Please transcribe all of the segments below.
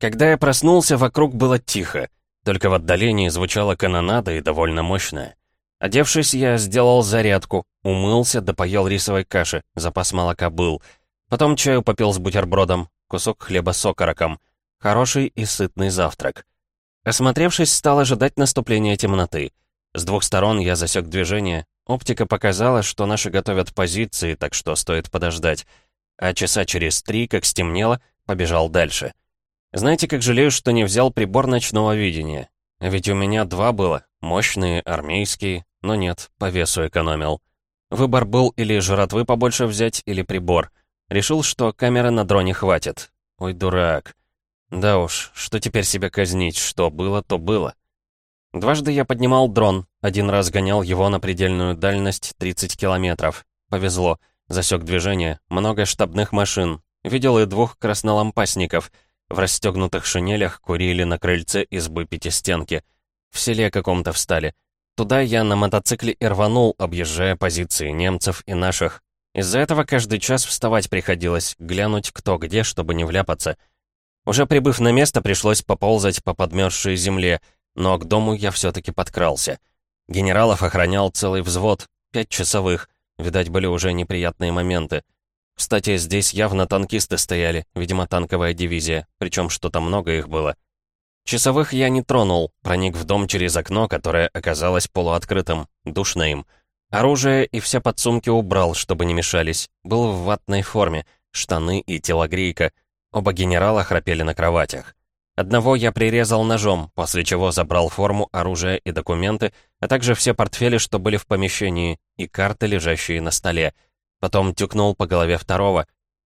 Когда я проснулся, вокруг было тихо. Только в отдалении звучала канонада и довольно мощная. Одевшись, я сделал зарядку, умылся, допоел рисовой каши, запас молока был. Потом чаю попил с бутербродом, кусок хлеба с окороком. Хороший и сытный завтрак. Осмотревшись, стал ожидать наступления темноты. С двух сторон я засек движение. Оптика показала, что наши готовят позиции, так что стоит подождать. А часа через три, как стемнело, побежал дальше. Знаете, как жалею, что не взял прибор ночного видения? Ведь у меня два было, мощные, армейские, но нет, по весу экономил. Выбор был или жратвы побольше взять, или прибор. Решил, что камеры на дроне хватит. Ой, дурак. Да уж, что теперь себя казнить, что было, то было. Дважды я поднимал дрон, один раз гонял его на предельную дальность 30 километров. Повезло, засек движение, много штабных машин. Видел и двух краснолампасников — в расстегнутых шинелях курили на крыльце избы пятистенки. В селе каком-то встали. Туда я на мотоцикле и рванул, объезжая позиции немцев и наших. Из-за этого каждый час вставать приходилось, глянуть кто где, чтобы не вляпаться. Уже прибыв на место, пришлось поползать по подмерзшей земле, но к дому я все-таки подкрался. Генералов охранял целый взвод, пять часовых. Видать, были уже неприятные моменты. Кстати, здесь явно танкисты стояли, видимо, танковая дивизия, причем что-то много их было. Часовых я не тронул, проник в дом через окно, которое оказалось полуоткрытым, душно им. Оружие и все подсумки убрал, чтобы не мешались. Был в ватной форме, штаны и телогрейка. Оба генерала храпели на кроватях. Одного я прирезал ножом, после чего забрал форму, оружие и документы, а также все портфели, что были в помещении, и карты, лежащие на столе — Потом тюкнул по голове второго.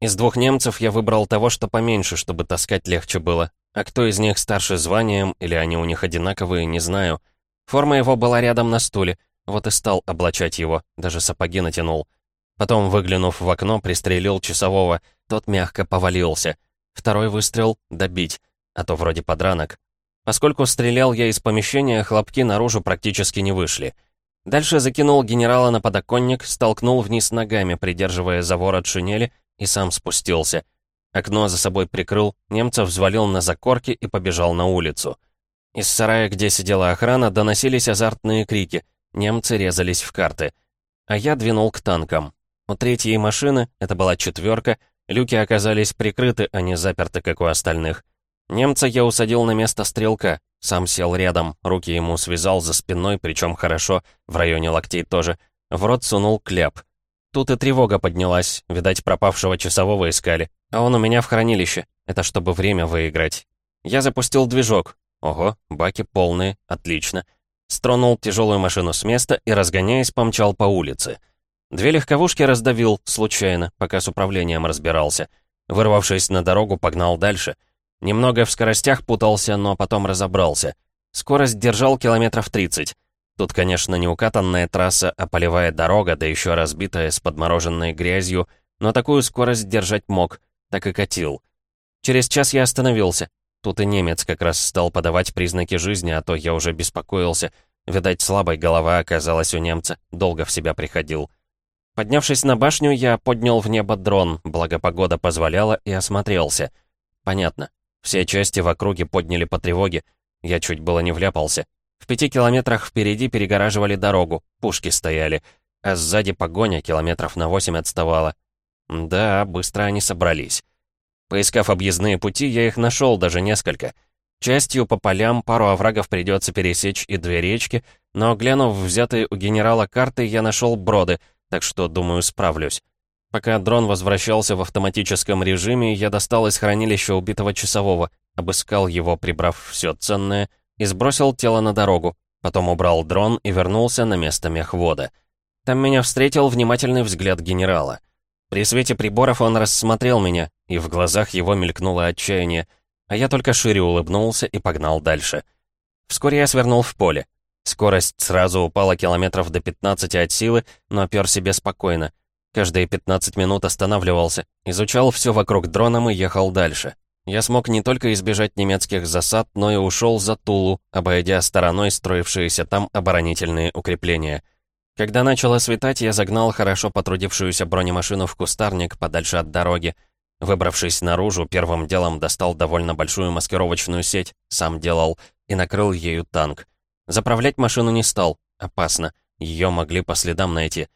Из двух немцев я выбрал того, что поменьше, чтобы таскать легче было. А кто из них старше званием, или они у них одинаковые, не знаю. Форма его была рядом на стуле, вот и стал облачать его, даже сапоги натянул. Потом, выглянув в окно, пристрелил часового, тот мягко повалился. Второй выстрел — добить, а то вроде подранок. Поскольку стрелял я из помещения, хлопки наружу практически не вышли. Дальше закинул генерала на подоконник, столкнул вниз ногами, придерживая за ворот шинели, и сам спустился. Окно за собой прикрыл, немцев взвалил на закорки и побежал на улицу. Из сарая, где сидела охрана, доносились азартные крики. Немцы резались в карты. А я двинул к танкам. У третьей машины, это была четверка, люки оказались прикрыты, а не заперты, как у остальных. Немца я усадил на место стрелка, сам сел рядом, руки ему связал за спиной, причем хорошо, в районе локтей тоже. В рот сунул кляп. Тут и тревога поднялась, видать, пропавшего часового искали. А он у меня в хранилище. Это чтобы время выиграть. Я запустил движок. Ого, баки полные, отлично. Стронул тяжелую машину с места и, разгоняясь, помчал по улице. Две легковушки раздавил, случайно, пока с управлением разбирался. Вырвавшись на дорогу, погнал дальше — Немного в скоростях путался, но потом разобрался. Скорость держал километров 30. Тут, конечно, не укатанная трасса, а полевая дорога, да еще разбитая с подмороженной грязью, но такую скорость держать мог, так и катил. Через час я остановился. Тут и немец как раз стал подавать признаки жизни, а то я уже беспокоился. Видать, слабой голова оказалась у немца, долго в себя приходил. Поднявшись на башню, я поднял в небо дрон, благо погода позволяла, и осмотрелся. Понятно, все части в округе подняли по тревоге. Я чуть было не вляпался. В пяти километрах впереди перегораживали дорогу, пушки стояли, а сзади погоня километров на восемь отставала. Да, быстро они собрались. Поискав объездные пути, я их нашел даже несколько. Частью по полям пару оврагов придется пересечь и две речки, но, глянув взятые у генерала карты, я нашел броды, так что, думаю, справлюсь. Пока дрон возвращался в автоматическом режиме, я достал из хранилища убитого часового, обыскал его, прибрав все ценное, и сбросил тело на дорогу. Потом убрал дрон и вернулся на место мехвода. Там меня встретил внимательный взгляд генерала. При свете приборов он рассмотрел меня, и в глазах его мелькнуло отчаяние, а я только шире улыбнулся и погнал дальше. Вскоре я свернул в поле. Скорость сразу упала километров до 15 от силы, но пер себе спокойно — Каждые 15 минут останавливался, изучал все вокруг дроном и ехал дальше. Я смог не только избежать немецких засад, но и ушел за Тулу, обойдя стороной строившиеся там оборонительные укрепления. Когда начало светать, я загнал хорошо потрудившуюся бронемашину в кустарник подальше от дороги. Выбравшись наружу, первым делом достал довольно большую маскировочную сеть, сам делал, и накрыл ею танк. Заправлять машину не стал, опасно, ее могли по следам найти.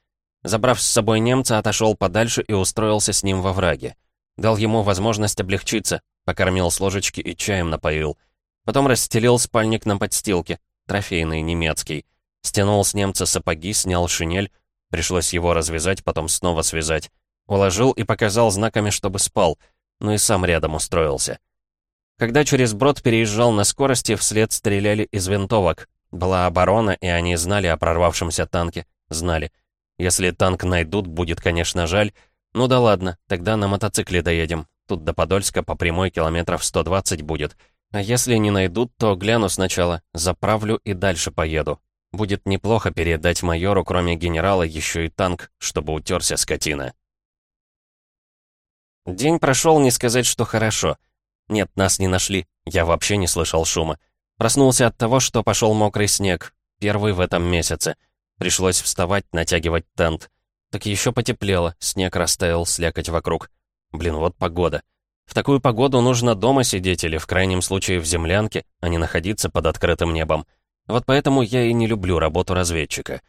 Забрав с собой немца, отошел подальше и устроился с ним во враге. Дал ему возможность облегчиться, покормил с ложечки и чаем напоил. Потом расстелил спальник на подстилке, трофейный, немецкий. Стянул с немца сапоги, снял шинель, пришлось его развязать, потом снова связать. Уложил и показал знаками, чтобы спал, ну и сам рядом устроился. Когда через брод переезжал на скорости, вслед стреляли из винтовок. Была оборона, и они знали о прорвавшемся танке. Знали. Если танк найдут, будет, конечно, жаль. Ну да ладно, тогда на мотоцикле доедем. Тут до Подольска по прямой километров 120 будет. А если не найдут, то гляну сначала, заправлю и дальше поеду. Будет неплохо передать майору, кроме генерала, еще и танк, чтобы утерся скотина. День прошел, не сказать, что хорошо. Нет, нас не нашли. Я вообще не слышал шума. Проснулся от того, что пошел мокрый снег. Первый в этом месяце. Пришлось вставать, натягивать тент. Так еще потеплело, снег растаял, слякоть вокруг. Блин, вот погода. В такую погоду нужно дома сидеть или, в крайнем случае, в землянке, а не находиться под открытым небом. Вот поэтому я и не люблю работу разведчика.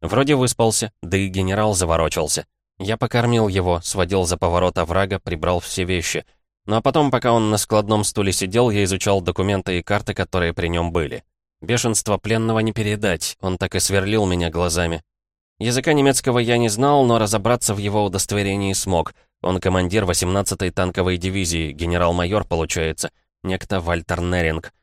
Вроде выспался, да и генерал заворочился. Я покормил его, сводил за поворот оврага, прибрал все вещи. Ну а потом, пока он на складном стуле сидел, я изучал документы и карты, которые при нем были. Бешенство пленного не передать, он так и сверлил меня глазами. Языка немецкого я не знал, но разобраться в его удостоверении смог. Он командир 18-й танковой дивизии, генерал-майор, получается, некто Вальтер Неринг.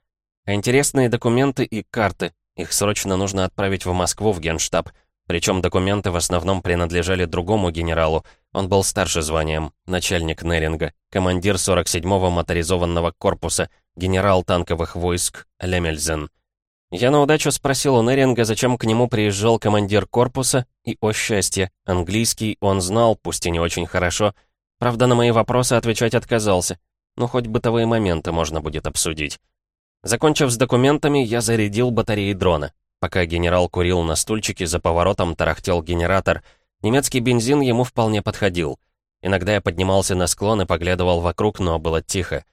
Интересные документы и карты, их срочно нужно отправить в Москву в генштаб. Причем документы в основном принадлежали другому генералу. Он был старше званием, начальник Неринга, командир 47-го моторизованного корпуса, генерал танковых войск Лемельзен. Я на удачу спросил у Неринга, зачем к нему приезжал командир корпуса, и, о счастье, английский он знал, пусть и не очень хорошо. Правда, на мои вопросы отвечать отказался. Ну, хоть бытовые моменты можно будет обсудить. Закончив с документами, я зарядил батареи дрона. Пока генерал курил на стульчике, за поворотом тарахтел генератор. Немецкий бензин ему вполне подходил. Иногда я поднимался на склон и поглядывал вокруг, но было тихо.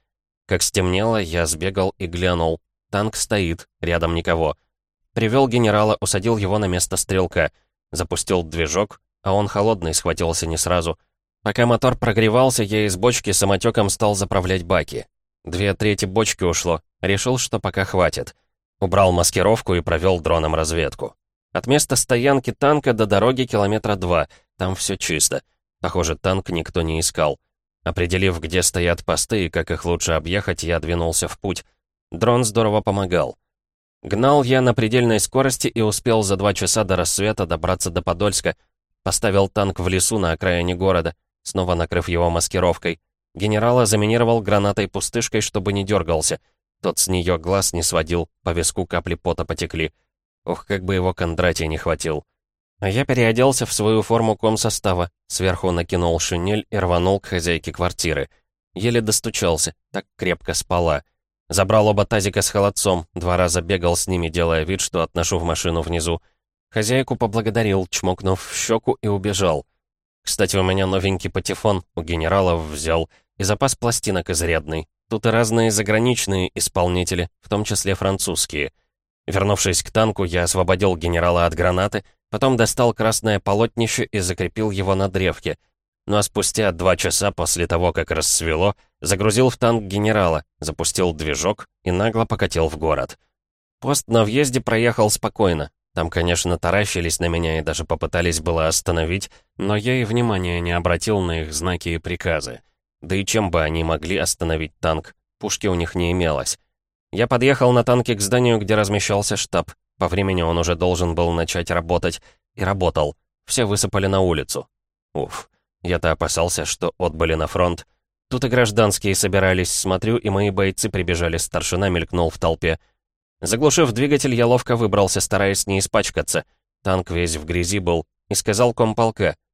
Как стемнело, я сбегал и глянул. Танк стоит, рядом никого. Привел генерала, усадил его на место стрелка. Запустил движок, а он холодный, схватился не сразу. Пока мотор прогревался, я из бочки самотеком стал заправлять баки. Две трети бочки ушло. Решил, что пока хватит. Убрал маскировку и провел дроном разведку. От места стоянки танка до дороги километра два. Там все чисто. Похоже, танк никто не искал. Определив, где стоят посты и как их лучше объехать, я двинулся в путь. Дрон здорово помогал. Гнал я на предельной скорости и успел за два часа до рассвета добраться до Подольска. Поставил танк в лесу на окраине города, снова накрыв его маскировкой. Генерала заминировал гранатой-пустышкой, чтобы не дергался — тот с нее глаз не сводил, по виску капли пота потекли. Ох, как бы его Кондратий не хватил. А я переоделся в свою форму комсостава, сверху накинул шинель и рванул к хозяйке квартиры. Еле достучался, так крепко спала. Забрал оба тазика с холодцом, два раза бегал с ними, делая вид, что отношу в машину внизу. Хозяйку поблагодарил, чмокнув в щеку и убежал. Кстати, у меня новенький патефон, у генералов взял, и запас пластинок изрядный. Тут и разные заграничные исполнители, в том числе французские. Вернувшись к танку, я освободил генерала от гранаты, потом достал красное полотнище и закрепил его на древке. Ну а спустя два часа после того, как рассвело, загрузил в танк генерала, запустил движок и нагло покатил в город. Пост на въезде проехал спокойно. Там, конечно, таращились на меня и даже попытались было остановить, но я и внимания не обратил на их знаки и приказы. Да и чем бы они могли остановить танк? Пушки у них не имелось. Я подъехал на танке к зданию, где размещался штаб. По времени он уже должен был начать работать. И работал. Все высыпали на улицу. Уф. Я-то опасался, что отбыли на фронт. Тут и гражданские собирались, смотрю, и мои бойцы прибежали, старшина мелькнул в толпе. Заглушив двигатель, я ловко выбрался, стараясь не испачкаться. Танк весь в грязи был. И сказал комполка —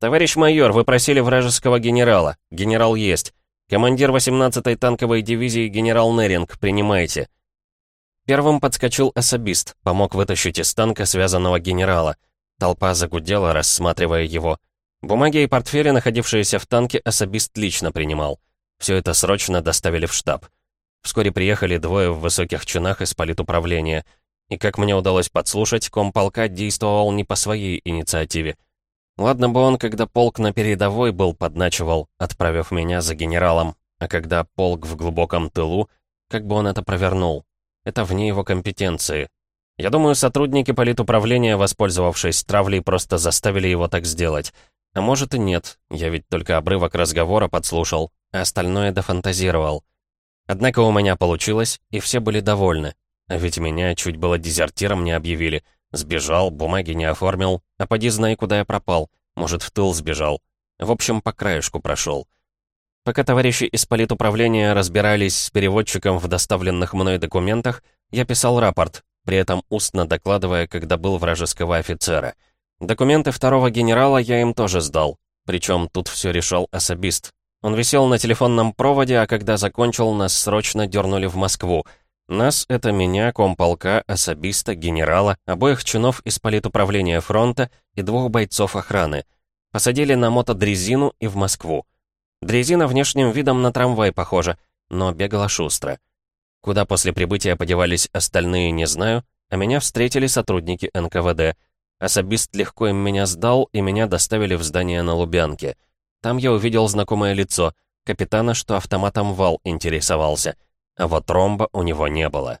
«Товарищ майор, вы просили вражеского генерала. Генерал есть. Командир 18-й танковой дивизии генерал Неринг. Принимайте». Первым подскочил особист, помог вытащить из танка связанного генерала. Толпа загудела, рассматривая его. Бумаги и портфели, находившиеся в танке, особист лично принимал. Все это срочно доставили в штаб. Вскоре приехали двое в высоких чинах из политуправления. И, как мне удалось подслушать, комполка действовал не по своей инициативе. Ладно бы он, когда полк на передовой был, подначивал, отправив меня за генералом. А когда полк в глубоком тылу, как бы он это провернул. Это вне его компетенции. Я думаю, сотрудники политуправления, воспользовавшись травлей, просто заставили его так сделать. А может и нет, я ведь только обрывок разговора подслушал, а остальное дофантазировал. Однако у меня получилось, и все были довольны. А ведь меня чуть было дезертиром не объявили. Сбежал, бумаги не оформил, а поди знай, куда я пропал. Может, в тыл сбежал. В общем, по краешку прошел. Пока товарищи из политуправления разбирались с переводчиком в доставленных мной документах, я писал рапорт, при этом устно докладывая, когда был вражеского офицера. Документы второго генерала я им тоже сдал. Причем тут все решал особист. Он висел на телефонном проводе, а когда закончил, нас срочно дернули в Москву. Нас — это меня, комполка, особиста, генерала, обоих чинов из политуправления фронта и двух бойцов охраны. Посадили на мотодрезину и в Москву. Дрезина внешним видом на трамвай похожа, но бегала шустро. Куда после прибытия подевались остальные, не знаю, а меня встретили сотрудники НКВД. Особист легко им меня сдал, и меня доставили в здание на Лубянке — там я увидел знакомое лицо, капитана, что автоматом вал интересовался, а вот ромба у него не было.